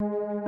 you.